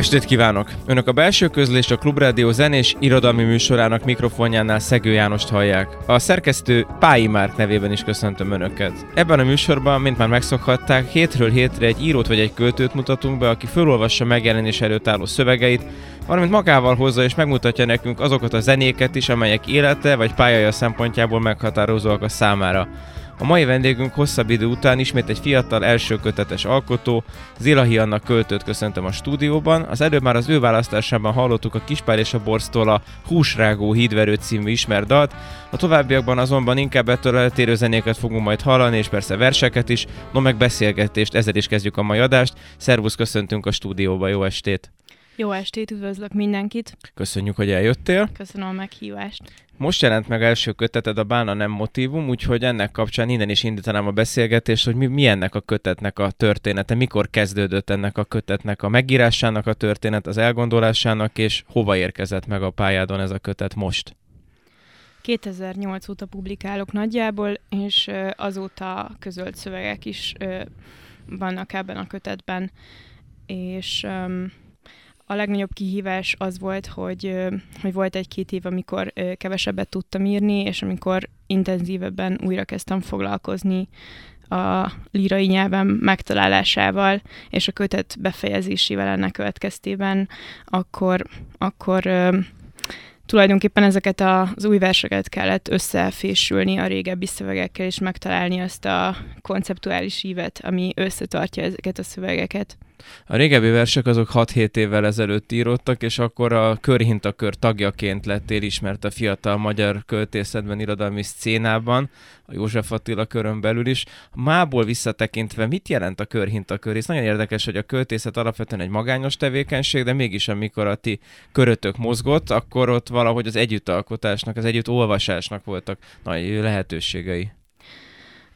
estét kívánok! Önök a belső közlés a Klubrádió zenés irodalmi műsorának mikrofonjánál Szegő Jánost hallják. A szerkesztő Pályi Márk nevében is köszöntöm Önöket. Ebben a műsorban, mint már megszokhatták, hétről hétre egy írót vagy egy költőt mutatunk be, aki felolvassa megjelenés előtt álló szövegeit, valamint magával hozza és megmutatja nekünk azokat a zenéket is, amelyek élete vagy pályája szempontjából meghatározóak a számára. A mai vendégünk hosszabb idő után ismét egy fiatal első kötetes alkotó, Zilahi Anna költőt köszöntöm a stúdióban. Az előbb már az ő választásában hallottuk a Kispár és a Borztól a Húsrágó hídverő című ismert dalt, a továbbiakban azonban inkább ettől eltérő zenéket fogunk majd hallani, és persze verseket is, no meg beszélgetést, ezzel is kezdjük a mai adást. Szervusz, köszöntünk a stúdióba, jó estét! Jó estét, üdvözlök mindenkit! Köszönjük, hogy eljöttél! Köszönöm a meghívást! Most jelent meg első köteted a Bána nem motivum, úgyhogy ennek kapcsán innen is indítanám a beszélgetést, hogy mi, mi ennek a kötetnek a története, mikor kezdődött ennek a kötetnek a megírásának a történet, az elgondolásának, és hova érkezett meg a pályádon ez a kötet most? 2008 óta publikálok nagyjából, és azóta közölt szövegek is vannak ebben a kötetben, és a legnagyobb kihívás az volt, hogy, hogy volt egy-két év, amikor kevesebbet tudtam írni, és amikor intenzívebben újra kezdtem foglalkozni a lírai nyelvem megtalálásával és a kötet befejezésével ennek következtében, akkor, akkor tulajdonképpen ezeket az új verseket kellett összefésülni a régebbi szövegekkel, és megtalálni azt a konceptuális ívet, ami összetartja ezeket a szövegeket. A régebbi versek azok 6-7 évvel ezelőtt íródtak, és akkor a körhintakör tagjaként lettél ismert a fiatal magyar költészetben, irodalmi szcénában, a József Attila körön belül is. Mából visszatekintve mit jelent a körhintakör? Ez nagyon érdekes, hogy a költészet alapvetően egy magányos tevékenység, de mégis amikor a ti körötök mozgott, akkor ott valahogy az együttalkotásnak, az együtt olvasásnak voltak nagy lehetőségei.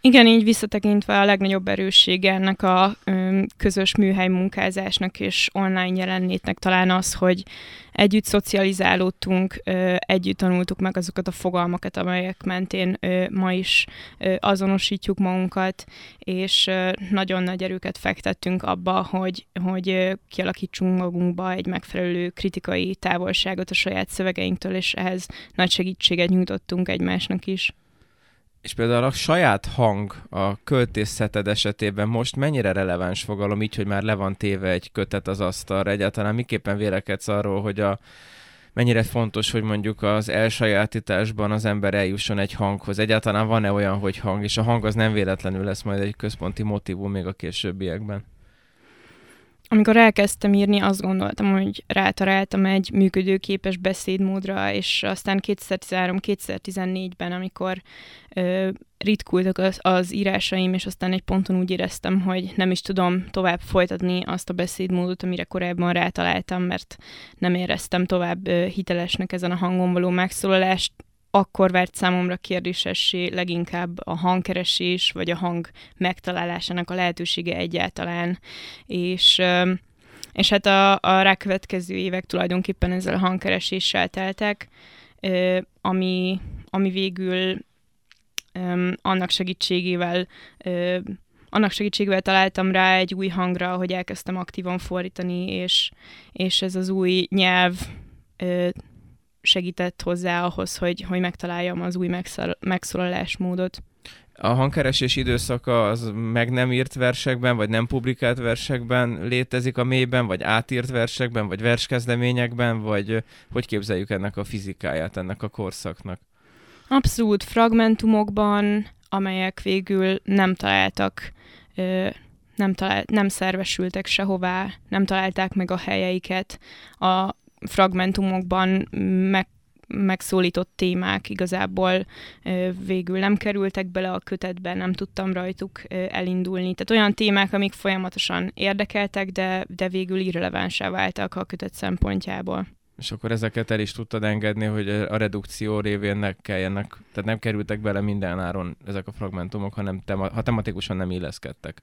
Igen, így visszatekintve a legnagyobb erőssége ennek a ö, közös műhely munkázásnak és online jelenlétnek talán az, hogy együtt szocializálódtunk, ö, együtt tanultuk meg azokat a fogalmakat, amelyek mentén ö, ma is ö, azonosítjuk magunkat, és ö, nagyon nagy erőket fektettünk abba, hogy, hogy ö, kialakítsunk magunkba egy megfelelő kritikai távolságot a saját szövegeinktől, és ehhez nagy segítséget nyújtottunk egymásnak is. És például a saját hang a költészeted esetében most mennyire releváns fogalom, így, hogy már le van téve egy kötet az asztalra, egyáltalán miképpen vélekedsz arról, hogy a, mennyire fontos, hogy mondjuk az elsajátításban az ember eljusson egy hanghoz. Egyáltalán van-e olyan, hogy hang, és a hang az nem véletlenül lesz majd egy központi motivum még a későbbiekben? Amikor elkezdtem írni, azt gondoltam, hogy rátaláltam egy működőképes beszédmódra, és aztán 2013-2014-ben, amikor ö, ritkultak az, az írásaim, és aztán egy ponton úgy éreztem, hogy nem is tudom tovább folytatni azt a beszédmódot, amire korábban rátaláltam, mert nem éreztem tovább ö, hitelesnek ezen a hangon való megszólalást, akkor várt számomra kérdésessé leginkább a hangkeresés, vagy a hang megtalálásának a lehetősége egyáltalán. És, és hát a, a rákövetkező évek tulajdonképpen ezzel a hangkereséssel teltek, ami, ami végül annak segítségével annak segítségével találtam rá egy új hangra, hogy elkezdtem aktívan fordítani, és, és ez az új nyelv segített hozzá ahhoz, hogy, hogy megtaláljam az új megszólalásmódot. A hangkeresés időszaka az meg nem írt versekben, vagy nem publikált versekben létezik a mélyben, vagy átírt versekben, vagy verskezdeményekben, vagy hogy képzeljük ennek a fizikáját, ennek a korszaknak? Abszolút fragmentumokban, amelyek végül nem találtak, nem, talált, nem szervesültek sehová, nem találták meg a helyeiket. A fragmentumokban meg megszólított témák igazából végül nem kerültek bele a kötetbe, nem tudtam rajtuk elindulni. Tehát olyan témák, amik folyamatosan érdekeltek, de, de végül irrelevánsá váltak a kötet szempontjából. És akkor ezeket el is tudtad engedni, hogy a redukció révén ne kelljenek, tehát nem kerültek bele minden áron ezek a fragmentumok, hanem tema, ha tematikusan nem illeszkedtek.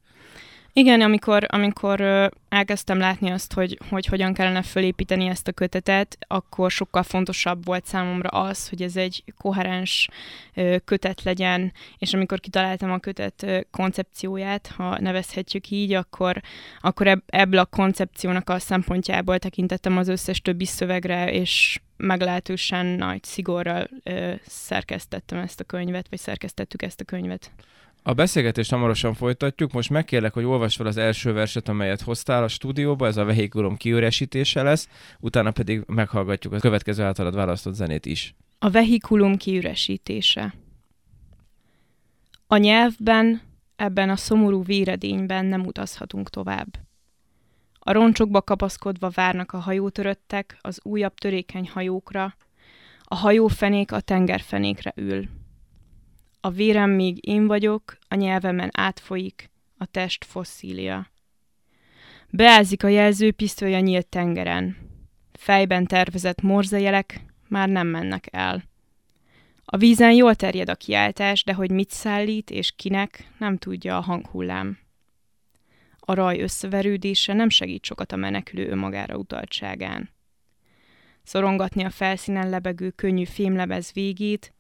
Igen, amikor, amikor elkezdtem látni azt, hogy, hogy hogyan kellene fölépíteni ezt a kötetet, akkor sokkal fontosabb volt számomra az, hogy ez egy koherens kötet legyen, és amikor kitaláltam a kötet koncepcióját, ha nevezhetjük így, akkor, akkor ebből a koncepciónak a szempontjából tekintettem az összes többi szövegre, és meglehetősen nagy szigorral ö, szerkesztettem ezt a könyvet, vagy szerkesztettük ezt a könyvet. A beszélgetést hamarosan folytatjuk. Most megkérlek, hogy olvasd fel az első verset, amelyet hoztál a stúdióba, ez a vehikulum kiüresítése lesz, utána pedig meghallgatjuk a következő általad választott zenét is. A vehikulum kiüresítése. A nyelvben, ebben a szomorú véredényben nem utazhatunk tovább. A roncsokba kapaszkodva várnak a hajótöröttek az újabb törékeny hajókra, a hajófenék a tengerfenékre ül. A vérem még én vagyok, a nyelvemen átfolyik a test fosszília. Beázik a jelzőpisztoly a nyílt tengeren. Fejben tervezett morzejelek már nem mennek el. A vízen jól terjed a kiáltás, de hogy mit szállít és kinek, nem tudja a hanghullám. A raj összeverődése nem segít sokat a menekülő önmagára utaltságán. Szorongatni a felszínen lebegő könnyű fémlebez végét,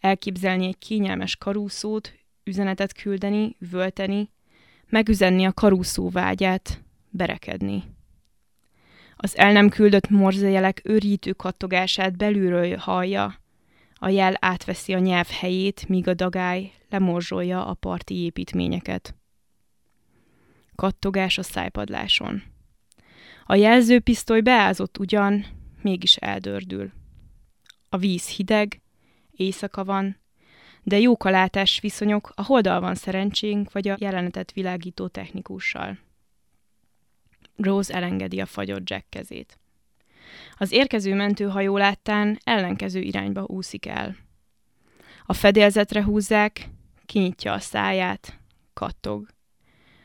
elképzelni egy kényelmes karúszót, üzenetet küldeni, üvölteni, megüzenni a karúszó vágyát, berekedni. Az el nem küldött morzejelek őrítő kattogását belülről hallja, A jel átveszi a nyelv helyét, míg a dagály lemorzsolja a parti építményeket. Kattogás a szájpadláson. A jelzőpisztoly beázott ugyan, mégis eldördül. A víz hideg, éjszaka van, de jók a viszonyok, a holdal van szerencsénk, vagy a jelenetet világító technikussal. Rose elengedi a fagyott Jack kezét. Az érkező mentőhajó láttán ellenkező irányba úszik el. A fedélzetre húzzák, kinyitja a száját, kattog.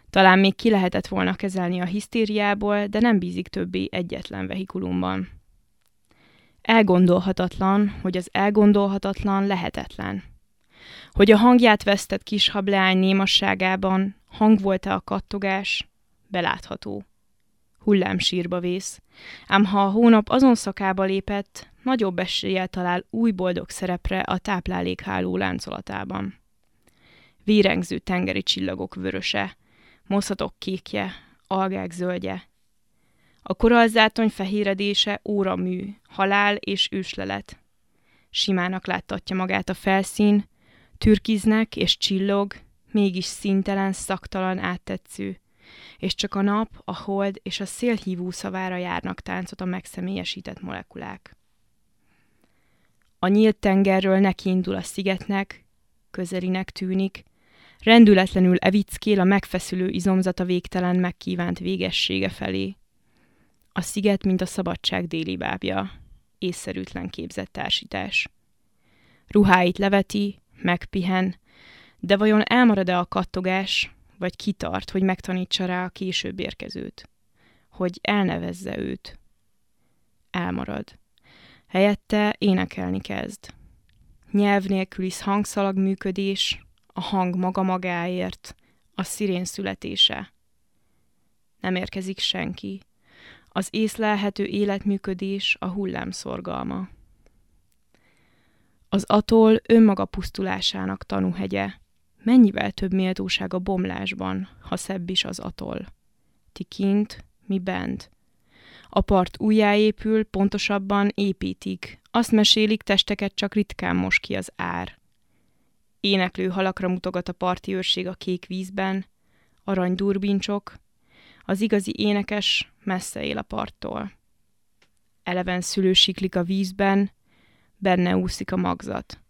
Talán még ki lehetett volna kezelni a hisztériából, de nem bízik többé egyetlen vehikulumban. Elgondolhatatlan, hogy az elgondolhatatlan lehetetlen. Hogy a hangját vesztett kis hableány némasságában hang volt-e a kattogás, belátható. Hullámsírba vész, ám ha a hónap azon szakába lépett, nagyobb eséllyel talál új boldog szerepre a táplálékháló láncolatában. Vérengző tengeri csillagok vöröse, moszatok kékje, algák zöldje. A korallzátony fehéredése óramű, halál és őslelet. Simának láttatja magát a felszín, türkiznek és csillog, mégis szintelen, szaktalan, áttetsző, és csak a nap, a hold és a szél hívó szavára járnak táncot a megszemélyesített molekulák. A nyílt tengerről nekiindul a szigetnek, közelinek tűnik, rendületlenül evickél a megfeszülő izomzata végtelen megkívánt végessége felé. A sziget, mint a szabadság déli bábja, észszerűtlen képzett társítás. Ruháit leveti, megpihen, de vajon elmarad-e a kattogás, vagy kitart, hogy megtanítsa rá a később érkezőt? Hogy elnevezze őt? Elmarad. Helyette énekelni kezd. Nyelv nélküli hangszalag működés, a hang maga magáért, a szirén születése. Nem érkezik senki. Az észlelhető életműködés a hullám szorgalma. Az atol önmaga pusztulásának tanúhegye. Mennyivel több méltóság a bomlásban, ha szebb is az atol. Ti kint, mi bent. A part újjáépül, pontosabban építik. Azt mesélik, testeket csak ritkán mos ki az ár. Éneklő halakra mutogat a parti őrség a kék vízben, arany durbincsok, az igazi énekes messze él a parttól. Eleven szülő siklik a vízben, benne úszik a magzat.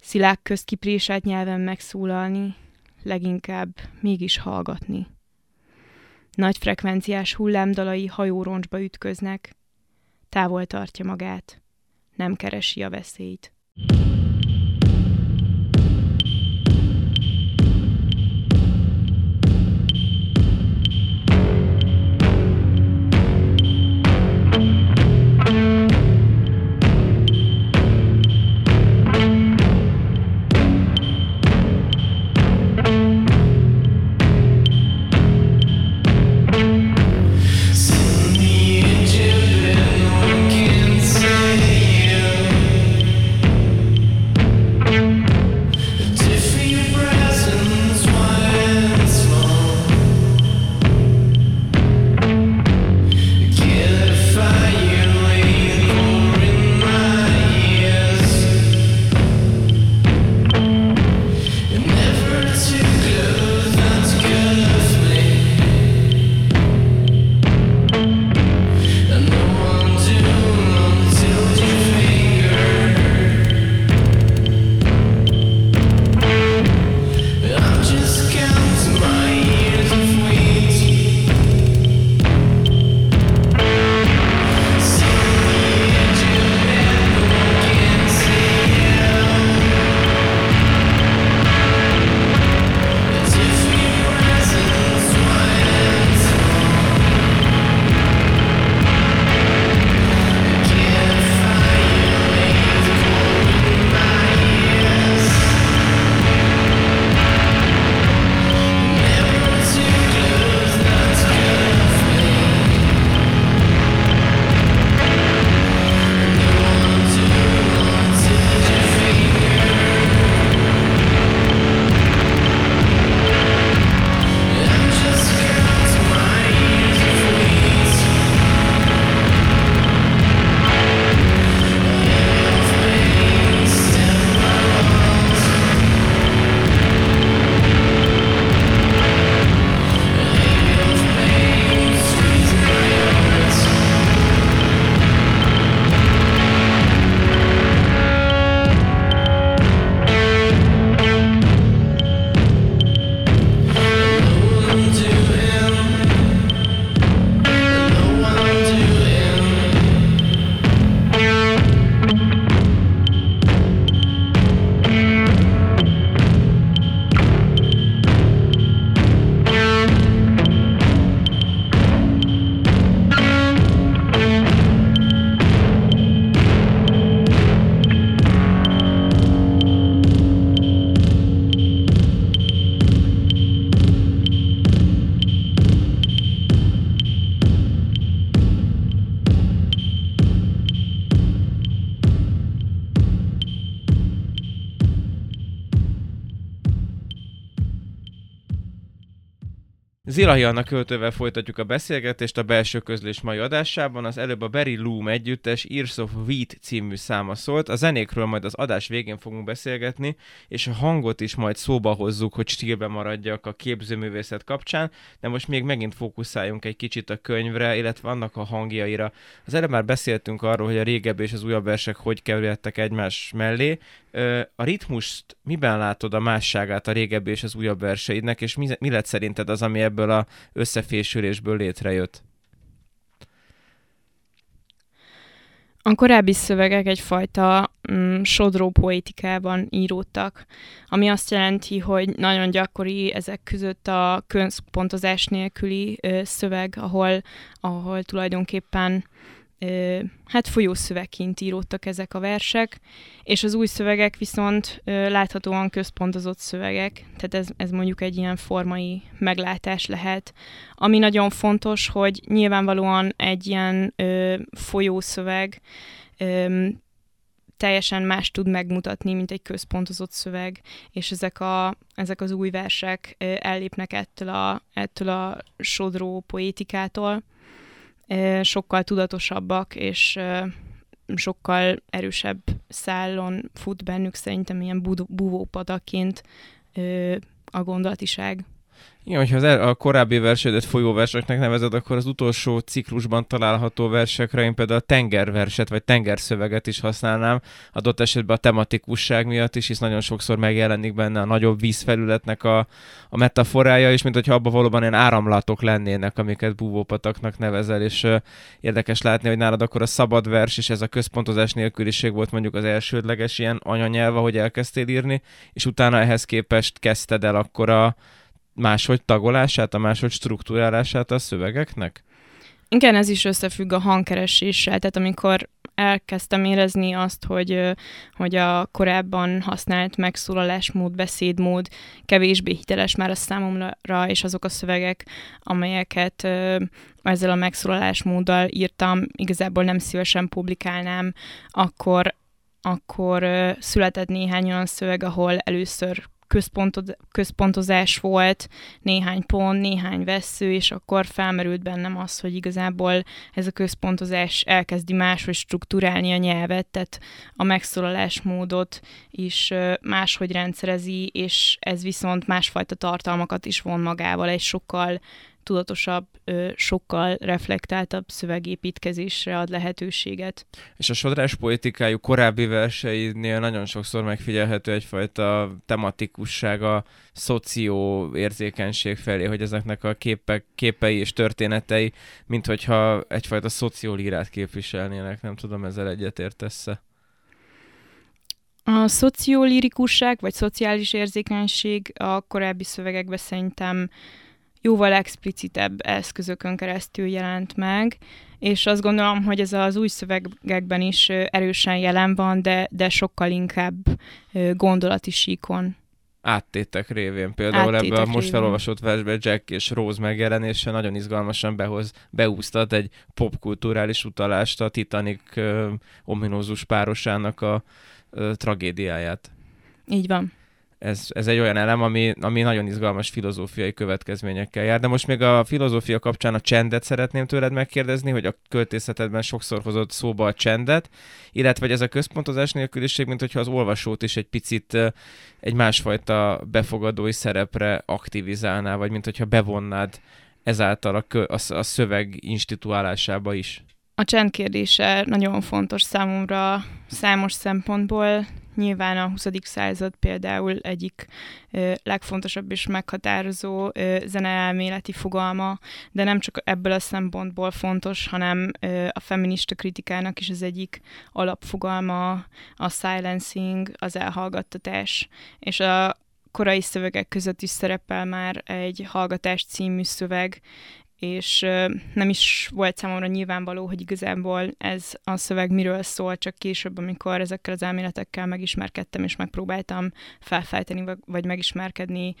Szilák közt kipréselt nyelven megszólalni, leginkább mégis hallgatni. Nagy frekvenciás hullámdalai hajóroncsba ütköznek, távol tartja magát, nem keresi a veszélyt. Zilahi Anna költővel folytatjuk a beszélgetést a belső közlés mai adásában. Az előbb a Berry Loom együttes Ears of Wheat című száma szólt. A zenékről majd az adás végén fogunk beszélgetni, és a hangot is majd szóba hozzuk, hogy stílben maradjak a képzőművészet kapcsán, de most még megint fókuszáljunk egy kicsit a könyvre, illetve annak a hangjaira. Az előbb már beszéltünk arról, hogy a régebbi és az újabb versek hogy kerülhettek egymás mellé. A ritmust miben látod a másságát a régebbi és az újabb verseidnek, és mi, mi lett szerinted az, ami ebből a összefésülésből létrejött? A korábbi szövegek egyfajta mm, sodró poetikában íródtak, ami azt jelenti, hogy nagyon gyakori ezek között a központozás nélküli ö, szöveg, ahol, ahol tulajdonképpen hát folyószövegként íródtak ezek a versek, és az új szövegek viszont láthatóan központozott szövegek, tehát ez, ez mondjuk egy ilyen formai meglátás lehet. Ami nagyon fontos, hogy nyilvánvalóan egy ilyen folyószöveg teljesen más tud megmutatni, mint egy központozott szöveg, és ezek, a, ezek az új versek ellépnek ettől a, ettől a sodró poétikától sokkal tudatosabbak, és sokkal erősebb szállon fut bennük szerintem ilyen buvópadaként a gondolatiság. Igen, hogyha az el, a korábbi versedet folyóverseknek nevezed, akkor az utolsó ciklusban található versekre én például a tengerverset vagy tengerszöveget is használnám, adott esetben a tematikusság miatt is, hisz nagyon sokszor megjelenik benne a nagyobb vízfelületnek a, a metaforája, és mint hogyha abban valóban ilyen áramlatok lennének, amiket búvópataknak nevezel, és uh, érdekes látni, hogy nálad akkor a szabad vers és ez a központozás nélküliség volt mondjuk az elsődleges ilyen anyanyelv, ahogy elkezdtél írni, és utána ehhez képest kezdted el akkor a máshogy tagolását, a máshogy struktúrálását a szövegeknek? Igen, ez is összefügg a hangkereséssel, tehát amikor elkezdtem érezni azt, hogy, hogy a korábban használt megszólalásmód, beszédmód kevésbé hiteles már a számomra, és azok a szövegek, amelyeket ezzel a megszólalásmóddal írtam, igazából nem szívesen publikálnám, akkor, akkor született néhány olyan szöveg, ahol először központozás volt, néhány pont, néhány vesző, és akkor felmerült bennem az, hogy igazából ez a központozás elkezdi máshogy struktúrálni a nyelvet, tehát a megszólalásmódot is máshogy rendszerezi, és ez viszont másfajta tartalmakat is von magával, egy sokkal tudatosabb, sokkal reflektáltabb szövegépítkezésre ad lehetőséget. És a sodrás poetikájú korábbi verseinél nagyon sokszor megfigyelhető egyfajta tematikusság a szoció érzékenység felé, hogy ezeknek a képek, képei és történetei, mint hogyha egyfajta szociolírát képviselnének. Nem tudom, ezzel egyetértesz-e? A szociolirikusság, vagy szociális érzékenység a korábbi szövegekben szerintem jóval explicitebb eszközökön keresztül jelent meg, és azt gondolom, hogy ez az új szövegekben is erősen jelen van, de, de sokkal inkább gondolati síkon. Áttétek révén. Például ebben a most révén. felolvasott versben Jack és Rose megjelenése nagyon izgalmasan behoz, beúztat egy popkulturális utalást a Titanic ö, ominózus párosának a ö, tragédiáját. Így van ez, ez egy olyan elem, ami, ami nagyon izgalmas filozófiai következményekkel jár. De most még a filozófia kapcsán a csendet szeretném tőled megkérdezni, hogy a költészetedben sokszor hozott szóba a csendet, illetve hogy ez a központozás nélküliség, mint hogyha az olvasót is egy picit egy másfajta befogadói szerepre aktivizálná, vagy mint hogyha bevonnád ezáltal a, kö, a, a szöveg instituálásába is. A csend kérdése nagyon fontos számomra számos szempontból. Nyilván a 20. század például egyik legfontosabb és meghatározó zeneelméleti fogalma, de nem csak ebből a szempontból fontos, hanem a feminista kritikának is az egyik alapfogalma a silencing, az elhallgattatás, és a korai szövegek között is szerepel már egy Hallgatás című szöveg, és nem is volt számomra nyilvánvaló, hogy igazából ez a szöveg miről szól, csak később, amikor ezekkel az elméletekkel megismerkedtem, és megpróbáltam felfejteni, vagy megismerkedni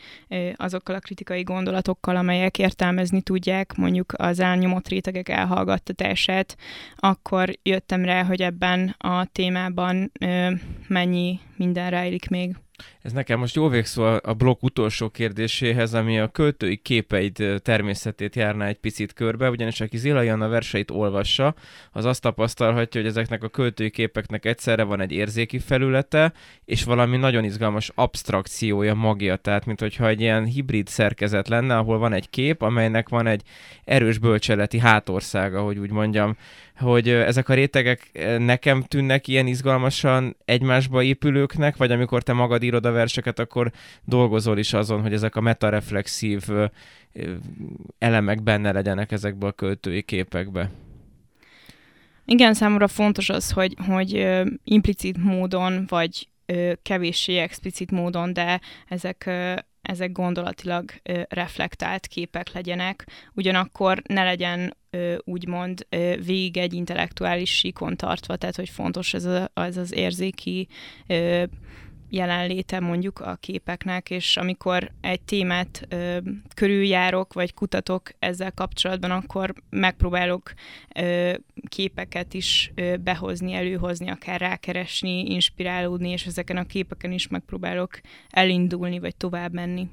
azokkal a kritikai gondolatokkal, amelyek értelmezni tudják mondjuk az elnyomott rétegek elhallgattatását, akkor jöttem rá, hogy ebben a témában mennyi minden rejlik még. Ez nekem most jó végszó a blokk utolsó kérdéséhez, ami a költői képeid természetét járná egy picit körbe, ugyanis aki Zila Janna verseit olvassa, az azt tapasztalhatja, hogy ezeknek a költői képeknek egyszerre van egy érzéki felülete, és valami nagyon izgalmas abstrakciója magja, tehát mint hogyha egy ilyen hibrid szerkezet lenne, ahol van egy kép, amelynek van egy erős bölcseleti hátországa, hogy úgy mondjam, hogy ezek a rétegek nekem tűnnek ilyen izgalmasan egymásba épülőknek, vagy amikor te magad írod a verseket, akkor dolgozol is azon, hogy ezek a metareflexív elemek benne legyenek ezekbe a költői képekbe. Igen, számomra fontos az, hogy, hogy implicit módon, vagy kevéssé explicit módon, de ezek ezek gondolatilag ö, reflektált képek legyenek, ugyanakkor ne legyen ö, úgymond ö, végig egy intellektuális síkon tartva, tehát hogy fontos ez, a, ez az érzéki ö, jelenléte mondjuk a képeknek, és amikor egy témát ö, körüljárok, vagy kutatok ezzel kapcsolatban, akkor megpróbálok ö, képeket is ö, behozni, előhozni, akár rákeresni, inspirálódni, és ezeken a képeken is megpróbálok elindulni, vagy tovább menni.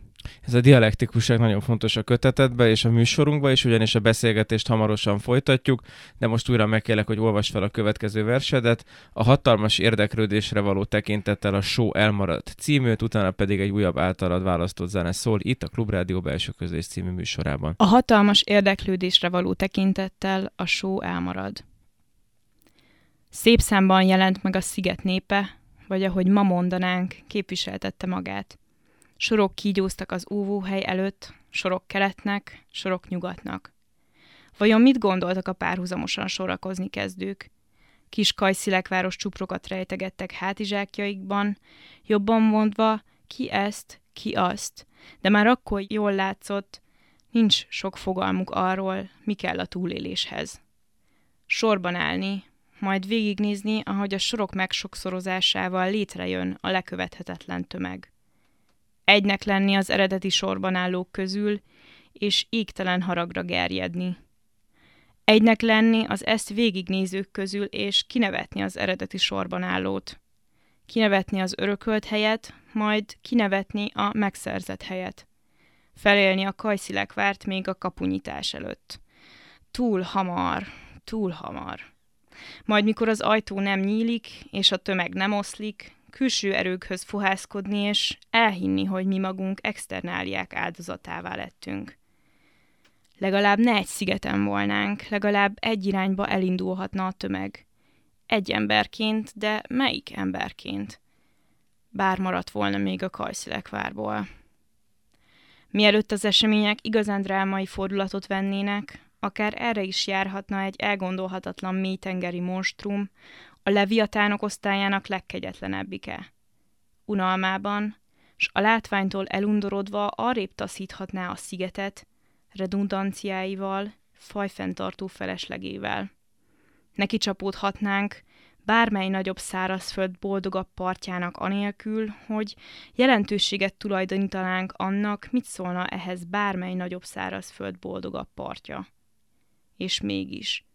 Ez a dialektikusság nagyon fontos a kötetetbe és a műsorunkba is, ugyanis a beszélgetést hamarosan folytatjuk, de most újra megkérlek, hogy olvasd fel a következő versedet. A hatalmas érdeklődésre való tekintettel a show elmaradt címűt, utána pedig egy újabb általad választott zene szól itt a Klubrádió belső közlés című műsorában. A hatalmas érdeklődésre való tekintettel a show elmarad. Szép számban jelent meg a sziget népe, vagy ahogy ma mondanánk, képviseltette magát. Sorok kígyóztak az óvóhely előtt, sorok keletnek, sorok nyugatnak. Vajon mit gondoltak a párhuzamosan sorakozni kezdők? Kis kajszilekváros csuprokat rejtegettek hátizsákjaikban, jobban mondva, ki ezt, ki azt, de már akkor jól látszott, nincs sok fogalmuk arról, mi kell a túléléshez. Sorban állni, majd végignézni, ahogy a sorok megsokszorozásával létrejön a lekövethetetlen tömeg egynek lenni az eredeti sorban állók közül, és égtelen haragra gerjedni. Egynek lenni az ezt végignézők közül, és kinevetni az eredeti sorban állót. Kinevetni az örökölt helyet, majd kinevetni a megszerzett helyet. Felélni a kajszilekvárt még a kapunyítás előtt. Túl hamar, túl hamar. Majd mikor az ajtó nem nyílik, és a tömeg nem oszlik, külső erőkhöz fohászkodni, és elhinni, hogy mi magunk externáliák áldozatává lettünk. Legalább ne egy szigeten volnánk, legalább egy irányba elindulhatna a tömeg. Egy emberként, de melyik emberként? Bár maradt volna még a kajszilekvárból. Mielőtt az események igazán drámai fordulatot vennének, akár erre is járhatna egy elgondolhatatlan mélytengeri monstrum, a leviatánok osztályának legkegyetlenebbike. Unalmában, s a látványtól elundorodva arrébb taszíthatná a szigetet, redundanciáival, fajfenntartó feleslegével. Neki csapódhatnánk bármely nagyobb szárazföld boldogabb partjának anélkül, hogy jelentőséget tulajdonítanánk annak, mit szólna ehhez bármely nagyobb szárazföld boldogabb partja. És mégis,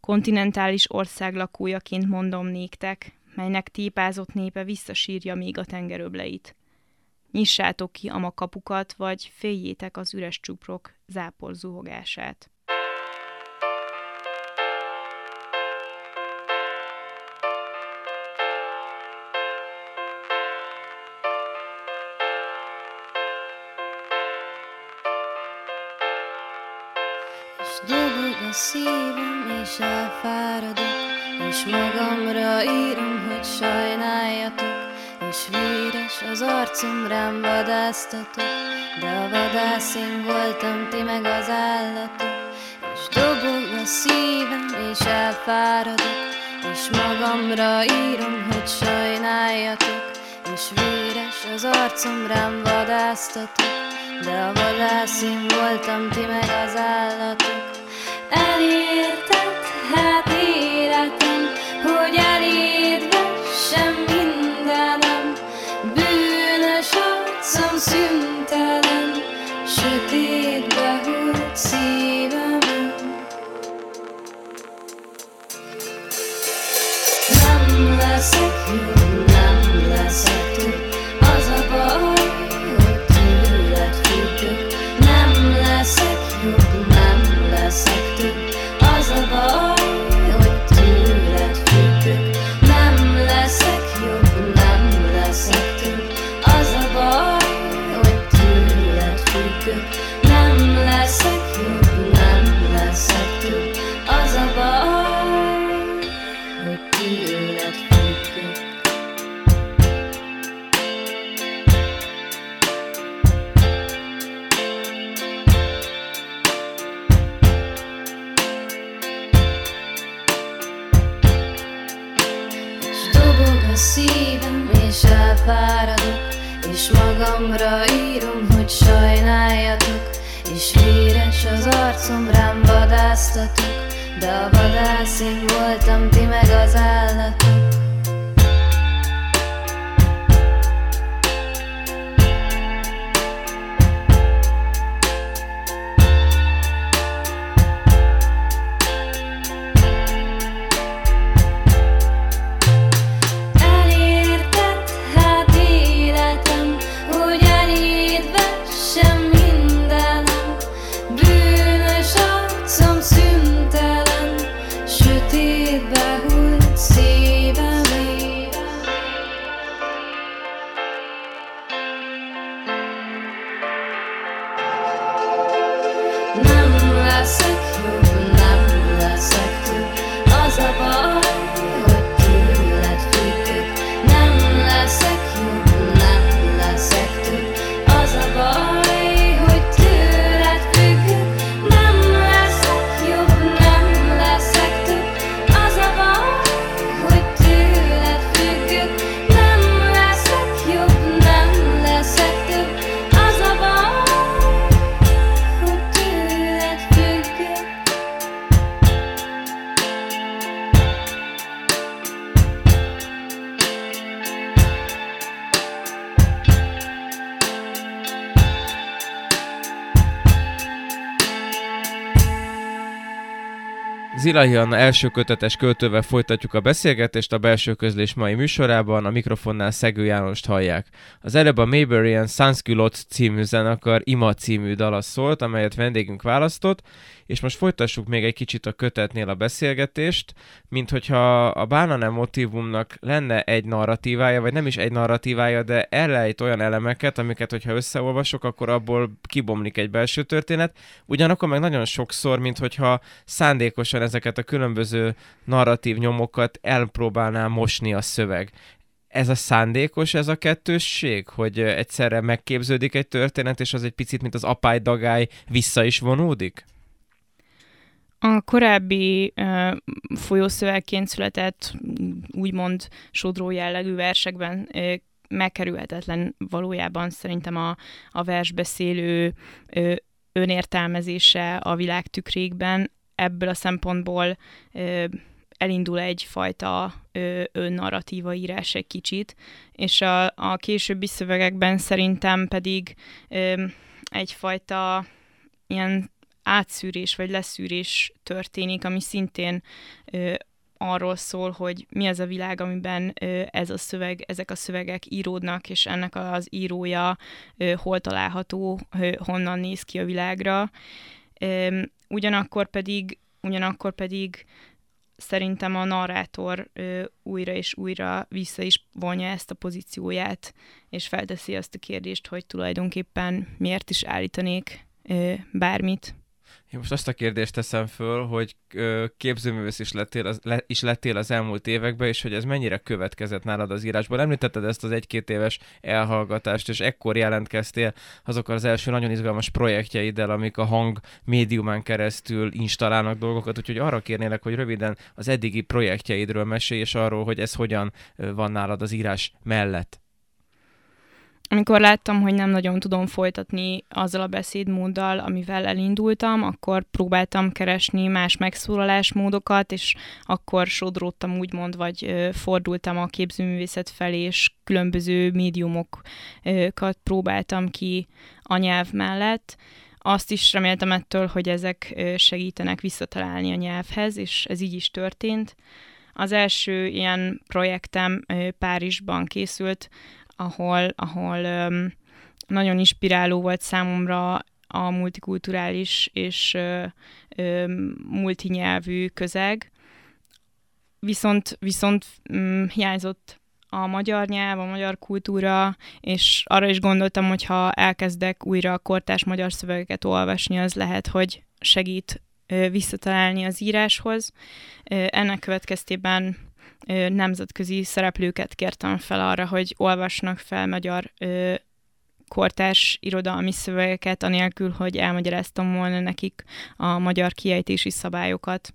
Kontinentális ország lakójaként mondom néktek, melynek tépázott népe visszasírja még a tengeröbleit. Nyissátok ki a kapukat, vagy féljétek az üres csuprok zápor zuhogását. Szívem, és elfáradok, és magamra írom, hogy sajnáljatok, és véres az arcom, rám vadásztatok, de a vadász én voltam, ti meg az állatok, és dobog a szívem, és elfáradok, és magamra írom, hogy sajnáljatok, és véres az arcom, rám vadásztatok, de a vadász én voltam, ti meg az állatok. Elérted, hát életem, hogy eléd vessem mindenem. Bűnös arcom szüntelen, sötétbe szívem. Vadásztatok De a vadász én voltam, ti meg az állatok Zilahian első kötetes költővel folytatjuk a beszélgetést a belső közlés mai műsorában, a mikrofonnál Szegő Jánost hallják. Az előbb a Mayberian Sanskülot című zenekar Ima című dala szólt, amelyet vendégünk választott, és most folytassuk még egy kicsit a kötetnél a beszélgetést, mint hogyha a Bánane motivumnak lenne egy narratívája, vagy nem is egy narratívája, de elejt olyan elemeket, amiket, hogyha összeolvasok, akkor abból kibomlik egy belső történet. Ugyanakkor meg nagyon sokszor, mint hogyha szándékosan ezeket a különböző narratív nyomokat elpróbálná mosni a szöveg ez a szándékos, ez a kettősség, hogy egyszerre megképződik egy történet, és az egy picit, mint az apály dagály vissza is vonódik? A korábbi uh, folyószövegként született, úgymond sodró jellegű versekben uh, megkerülhetetlen valójában szerintem a, a versbeszélő uh, önértelmezése a világ tükrékben. Ebből a szempontból uh, elindul egyfajta ö, önnarratíva írás egy kicsit, és a, a későbbi szövegekben szerintem pedig ö, egyfajta ilyen átszűrés vagy leszűrés történik, ami szintén ö, arról szól, hogy mi az a világ, amiben ez a szöveg, ezek a szövegek íródnak, és ennek az írója hol található, honnan néz ki a világra. Ugyanakkor pedig, ugyanakkor pedig szerintem a narrátor újra és újra vissza is vonja ezt a pozícióját, és felteszi azt a kérdést, hogy tulajdonképpen miért is állítanék bármit. Én most azt a kérdést teszem föl, hogy képzőművész is lettél, az, le, is lettél az elmúlt években, és hogy ez mennyire következett nálad az írásból. Említetted ezt az egy-két éves elhallgatást, és ekkor jelentkeztél azokkal az első nagyon izgalmas projektjeiddel, amik a hang médiumán keresztül installálnak dolgokat, úgyhogy arra kérnélek, hogy röviden az eddigi projektjeidről mesélj, és arról, hogy ez hogyan van nálad az írás mellett amikor láttam, hogy nem nagyon tudom folytatni azzal a beszédmóddal, amivel elindultam, akkor próbáltam keresni más megszólalásmódokat, és akkor sodródtam úgymond, vagy fordultam a képzőművészet felé, és különböző médiumokat próbáltam ki a nyelv mellett. Azt is reméltem ettől, hogy ezek segítenek visszatalálni a nyelvhez, és ez így is történt. Az első ilyen projektem Párizsban készült, ahol, ahol um, nagyon inspiráló volt számomra a multikulturális és ö, multinyelvű közeg, viszont, viszont um, hiányzott a magyar nyelv, a magyar kultúra, és arra is gondoltam, hogy ha elkezdek újra a kortás magyar szövegeket olvasni, az lehet, hogy segít ö, visszatalálni az íráshoz. Ennek következtében nemzetközi szereplőket kértem fel arra, hogy olvasnak fel magyar ö, kortárs irodalmi szövegeket, anélkül, hogy elmagyaráztam volna nekik a magyar kiejtési szabályokat.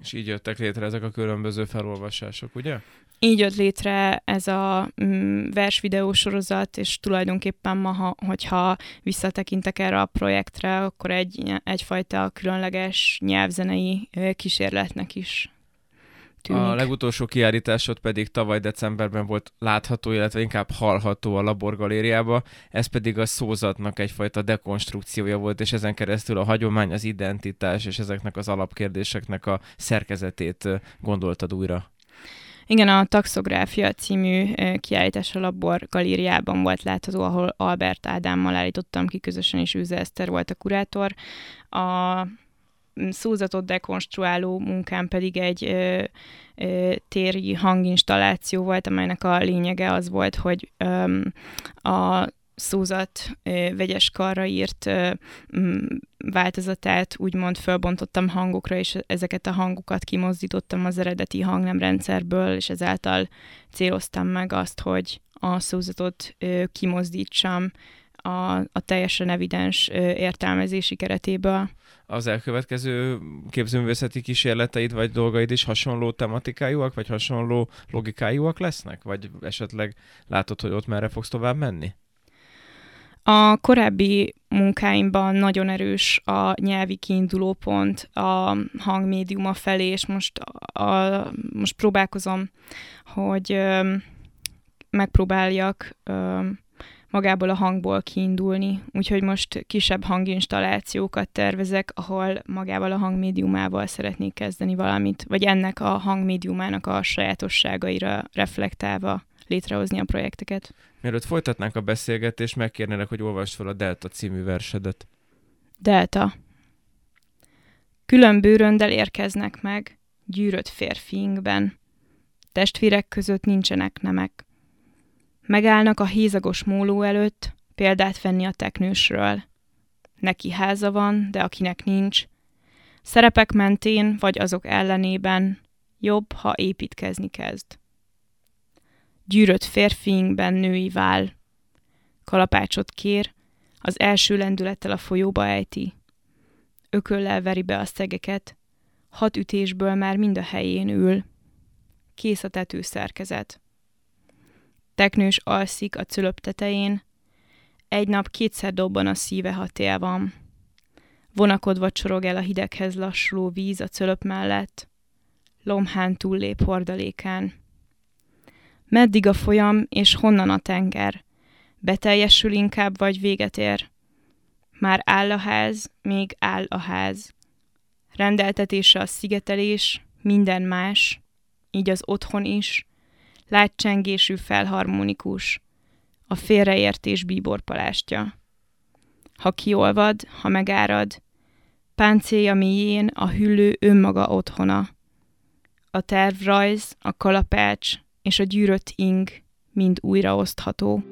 És így jöttek létre ezek a különböző felolvasások, ugye? így jött létre ez a mm, versvideó sorozat, és tulajdonképpen ma, ha, hogyha visszatekintek erre a projektre, akkor egy, egyfajta különleges nyelvzenei kísérletnek is tűnik. A legutolsó kiállításod pedig tavaly decemberben volt látható, illetve inkább hallható a laborgalériába, ez pedig a szózatnak egyfajta dekonstrukciója volt, és ezen keresztül a hagyomány, az identitás és ezeknek az alapkérdéseknek a szerkezetét gondoltad újra. Igen, a Taxográfia című kiállítás a Labor galériában volt látható, ahol Albert Ádámmal állítottam ki közösen, és Őze Eszter volt a kurátor. A szózatot dekonstruáló munkám pedig egy ö, ö, téri hanginstalláció volt, amelynek a lényege az volt, hogy ö, a szózat ö, vegyes karra írt ö, változatát úgymond fölbontottam hangokra, és ezeket a hangokat kimozdítottam az eredeti hangnemrendszerből, és ezáltal céloztam meg azt, hogy a szózatot ö, kimozdítsam a, a teljesen evidens értelmezési keretéből az elkövetkező képzőművészeti kísérleteid vagy dolgaid is hasonló tematikájúak, vagy hasonló logikájúak lesznek? Vagy esetleg látod, hogy ott merre fogsz tovább menni? A korábbi munkáimban nagyon erős a nyelvi kiindulópont a hangmédiuma felé, és most, a, most próbálkozom, hogy ö, megpróbáljak ö, magából a hangból kiindulni, úgyhogy most kisebb hanginstallációkat tervezek, ahol magával a hangmédiumával szeretnék kezdeni valamit, vagy ennek a hangmédiumának a sajátosságaira reflektálva létrehozni a projekteket. Mielőtt folytatnánk a beszélgetést, megkérnélek, hogy olvasd fel a Delta című versedet. Delta. Külön bőröndel érkeznek meg, gyűrött férfiinkben. Testvérek között nincsenek nemek. Megállnak a hízagos móló előtt, példát venni a teknősről. Neki háza van, de akinek nincs. Szerepek mentén vagy azok ellenében jobb, ha építkezni kezd. Gyűrött férfiinkben női vál. Kalapácsot kér, az első lendülettel a folyóba ejti. Ököllel veri be a szegeket, hat ütésből már mind a helyén ül. Kész a tetőszerkezet. Teknős alszik a cölöp tetején, egy nap kétszer dobban a szíve, ha tél van. Vonakodva csorog el a hideghez lassuló víz a cölöp mellett. Lomhán túllép hordalékán. Meddig a folyam, és honnan a tenger? Beteljesül inkább, vagy véget ér? Már áll a ház, még áll a ház. Rendeltetése a szigetelés, minden más, így az otthon is, látcsengésű felharmonikus, a félreértés bíborpalástja. Ha kiolvad, ha megárad, páncélja mélyén a hüllő önmaga otthona. A tervrajz, a kalapács és a gyűrött ing mind újraosztható.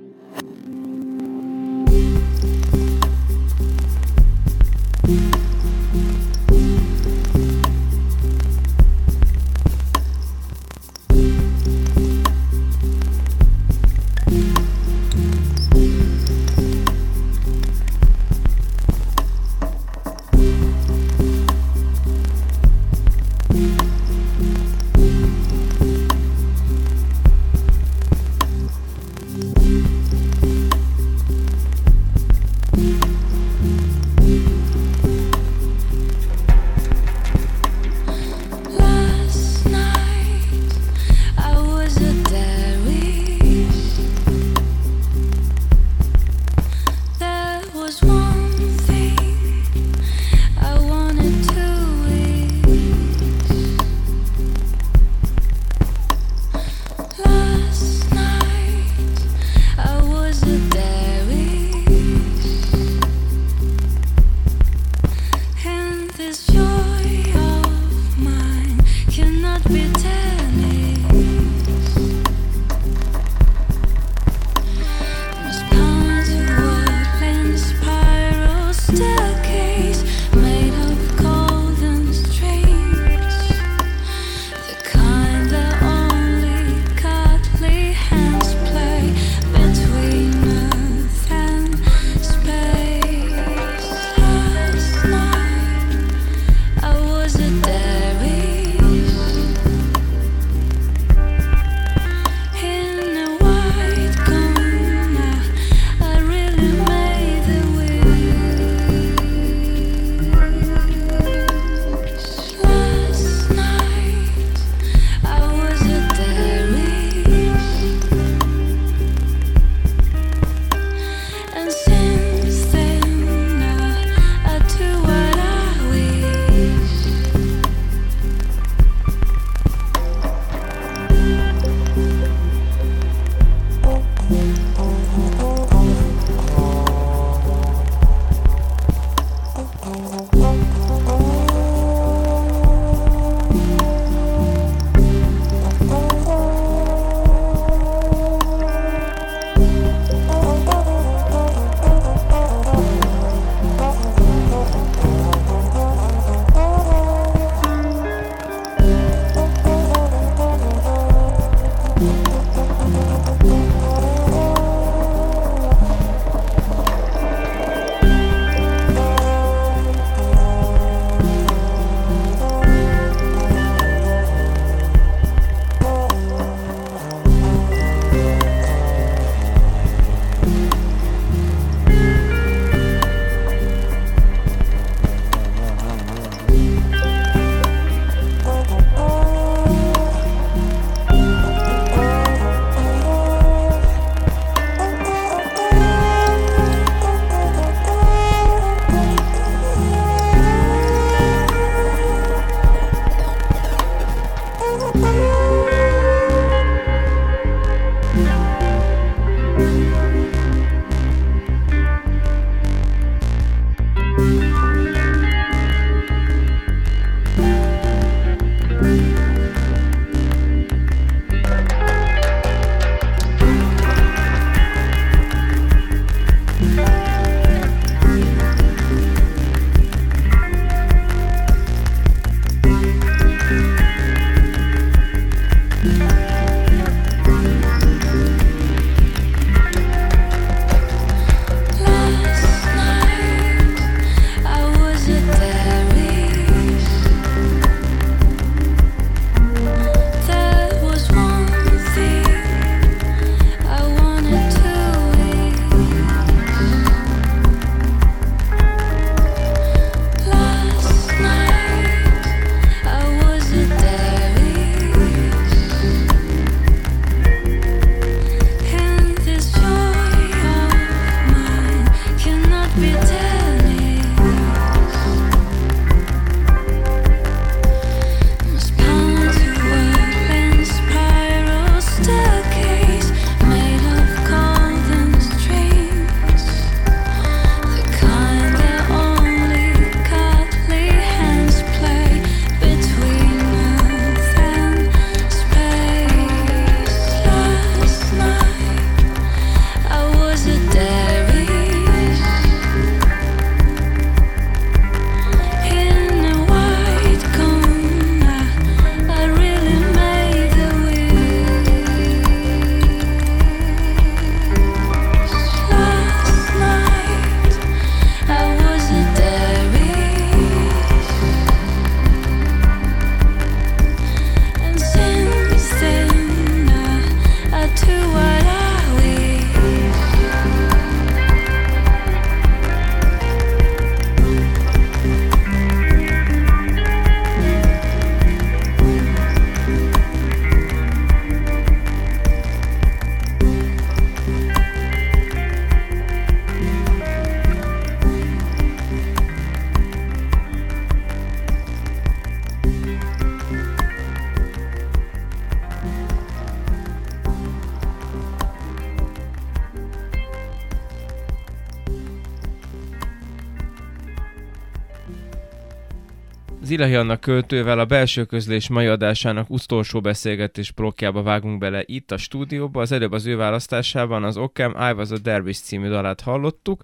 Zilahi Anna költővel a belső közlés mai adásának utolsó beszélgetés blokkjába vágunk bele itt a stúdióba. Az előbb az ő választásában az Okem I Was a Dervish című dalát hallottuk,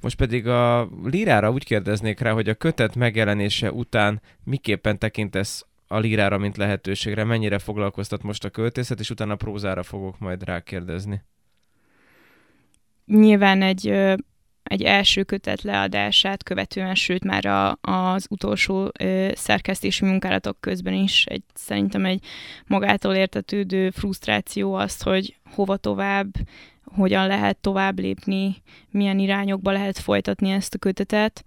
most pedig a lírára úgy kérdeznék rá, hogy a kötet megjelenése után miképpen tekintesz a lírára, mint lehetőségre, mennyire foglalkoztat most a költészet, és utána a prózára fogok majd rákérdezni. Nyilván egy egy első kötet leadását követően, sőt már a, az utolsó ö, szerkesztési munkálatok közben is egy, szerintem egy magától értetődő frusztráció az, hogy hova tovább, hogyan lehet tovább lépni, milyen irányokba lehet folytatni ezt a kötetet.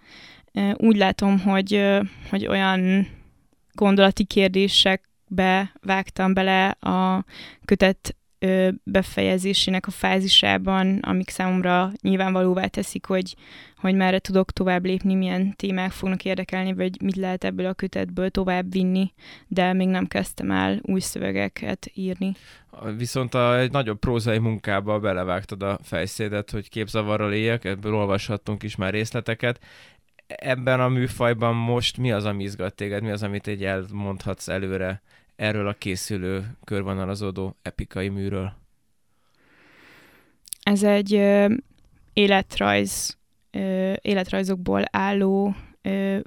Úgy látom, hogy, hogy olyan gondolati kérdésekbe vágtam bele a kötet befejezésének a fázisában, amik számomra nyilvánvalóvá teszik, hogy, hogy merre tudok tovább lépni, milyen témák fognak érdekelni, vagy mit lehet ebből a kötetből tovább vinni, de még nem kezdtem el új szövegeket írni. Viszont a, egy nagyobb prózai munkába belevágtad a fejszédet, hogy képzavarral éljek, ebből olvashattunk is már részleteket. Ebben a műfajban most mi az, ami izgat téged, mi az, amit egy elmondhatsz előre erről a készülő körvonalazódó epikai műről? Ez egy ö, életrajz, ö, életrajzokból álló ö,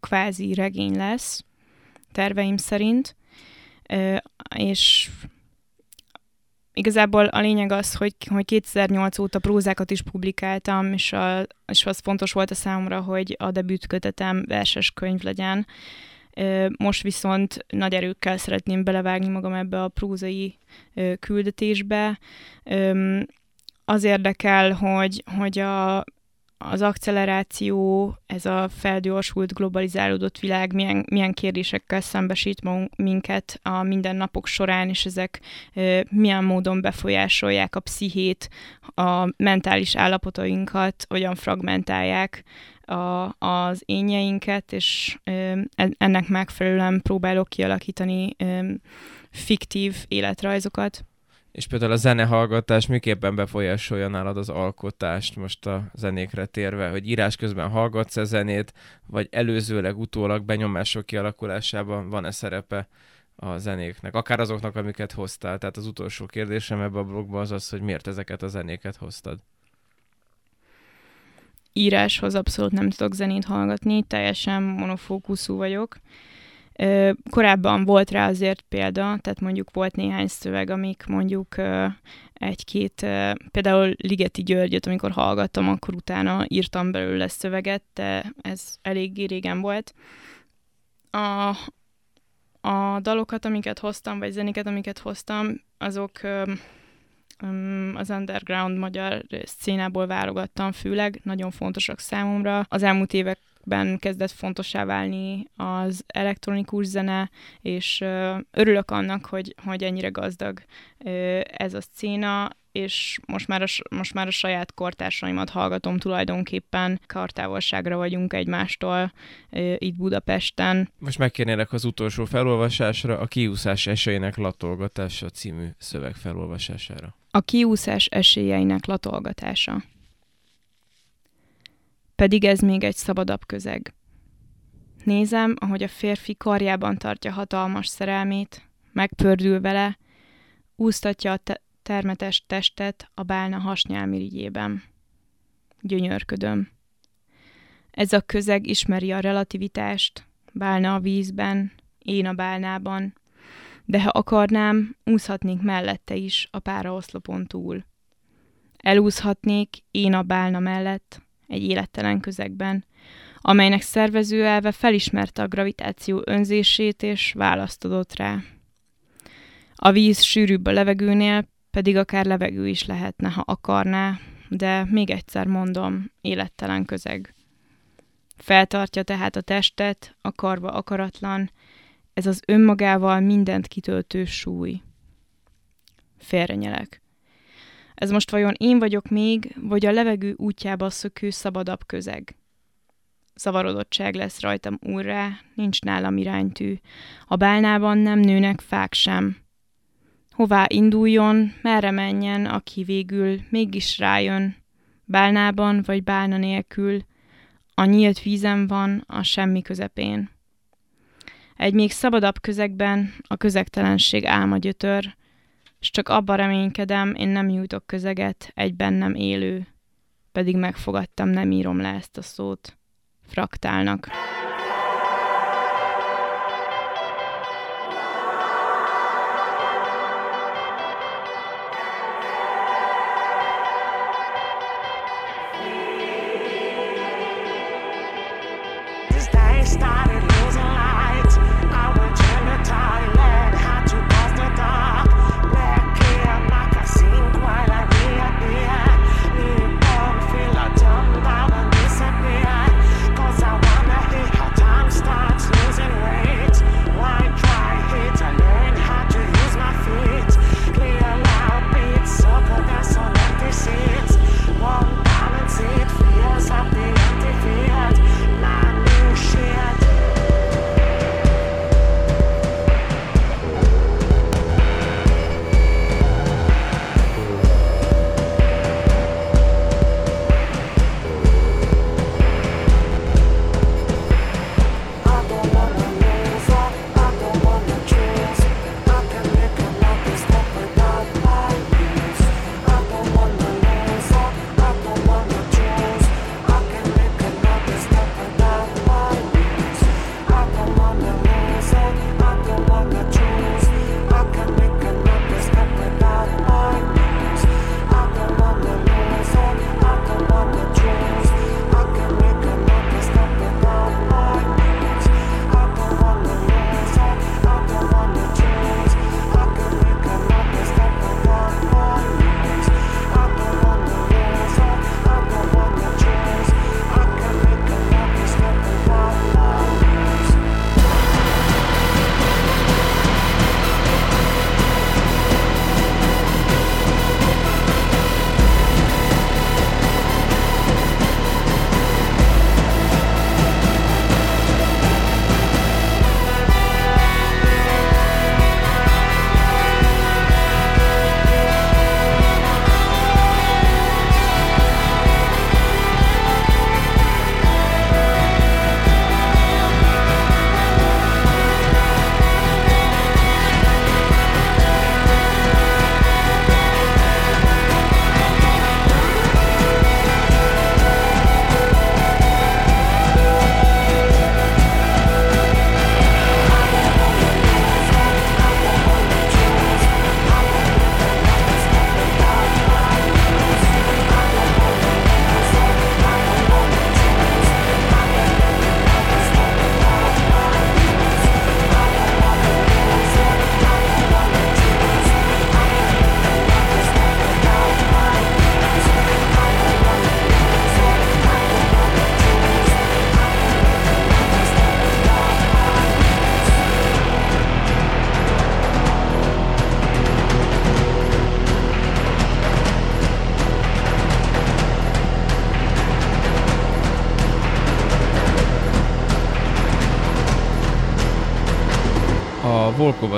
kvázi regény lesz, terveim szerint, ö, és igazából a lényeg az, hogy, hogy 2008 óta prózákat is publikáltam, és, a, és az fontos volt a számomra, hogy a debütkötetem verses könyv legyen, most viszont nagy erőkkel szeretném belevágni magam ebbe a prózai küldetésbe. Az érdekel, hogy, hogy a, az acceleráció, ez a felgyorsult, globalizálódott világ milyen, milyen kérdésekkel szembesít minket a mindennapok során, és ezek milyen módon befolyásolják a pszichét, a mentális állapotainkat, hogyan fragmentálják a, az énjeinket, és ennek megfelelően próbálok kialakítani fiktív életrajzokat. És például a zenehallgatás miképpen befolyásolja nálad az alkotást, most a zenékre térve, hogy írás közben hallgatsz-e zenét, vagy előzőleg, utólag benyomások kialakulásában van-e szerepe a zenéknek, akár azoknak, amiket hoztál. Tehát az utolsó kérdésem ebbe a blogban az az, hogy miért ezeket a zenéket hoztad íráshoz abszolút nem tudok zenét hallgatni, teljesen monofókuszú vagyok. Korábban volt rá azért példa, tehát mondjuk volt néhány szöveg, amik mondjuk egy-két, például Ligeti Györgyöt, amikor hallgattam, akkor utána írtam belőle szöveget, de ez eléggé régen volt. A, a dalokat, amiket hoztam, vagy zenéket, amiket hoztam, azok az underground magyar színából válogattam főleg, nagyon fontosak számomra. Az elmúlt években kezdett fontosá válni az elektronikus zene, és örülök annak, hogy, hogy ennyire gazdag ez a széna, és most már, a, most már a saját kortársaimat hallgatom tulajdonképpen. Kartávolságra vagyunk egymástól itt Budapesten. Most megkérnélek az utolsó felolvasásra, a kiúszás esélyének latolgatása című szöveg felolvasására. A kiúszás esélyeinek latolgatása. Pedig ez még egy szabadabb közeg. Nézem, ahogy a férfi karjában tartja hatalmas szerelmét, megpördül vele, úsztatja a te- termetes testet a bálna hasnyálmirigyében. Gyönyörködöm. Ez a közeg ismeri a relativitást, bálna a vízben, én a bálnában, de ha akarnám, úszhatnék mellette is a páraoszlopon túl. Elúszhatnék én a bálna mellett, egy élettelen közegben, amelynek szervező elve felismerte a gravitáció önzését és választ adott rá. A víz sűrűbb a levegőnél, pedig akár levegő is lehetne, ha akarná, de még egyszer mondom, élettelen közeg. Feltartja tehát a testet, akarva akaratlan, ez az önmagával mindent kitöltő súly. Félrenyelek. Ez most vajon én vagyok még, vagy a levegő útjába szökő szabadabb közeg? Zavarodottság lesz rajtam úrrá, nincs nálam iránytű. A bálnában nem nőnek fák sem, Hová induljon, merre menjen, aki végül mégis rájön, bálnában vagy bálna nélkül, a nyílt vízen van, a semmi közepén. Egy még szabadabb közegben a közegtelenség álma gyötör, s csak abban reménykedem, én nem nyújtok közeget egy bennem élő, pedig megfogadtam, nem írom le ezt a szót. Fraktálnak.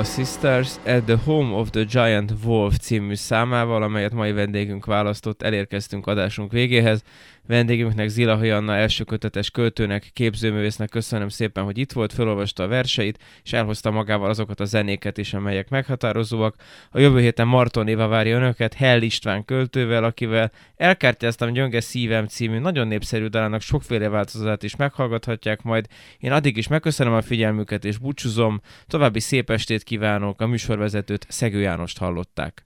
Volkova Sisters at the Home of the Giant Wolf című számával, amelyet mai vendégünk választott, elérkeztünk adásunk végéhez. Vendégünknek Zila Janna első kötetes költőnek, képzőművésznek köszönöm szépen, hogy itt volt, felolvasta a verseit, és elhozta magával azokat a zenéket is, amelyek meghatározóak. A jövő héten Marton Éva várja önöket, Hell István költővel, akivel elkártyáztam Gyönge szívem című nagyon népszerű dalának sokféle változatát is meghallgathatják majd. Én addig is megköszönöm a figyelmüket és búcsúzom. További szép estét kívánok, a műsorvezetőt Szegő Jánost hallották.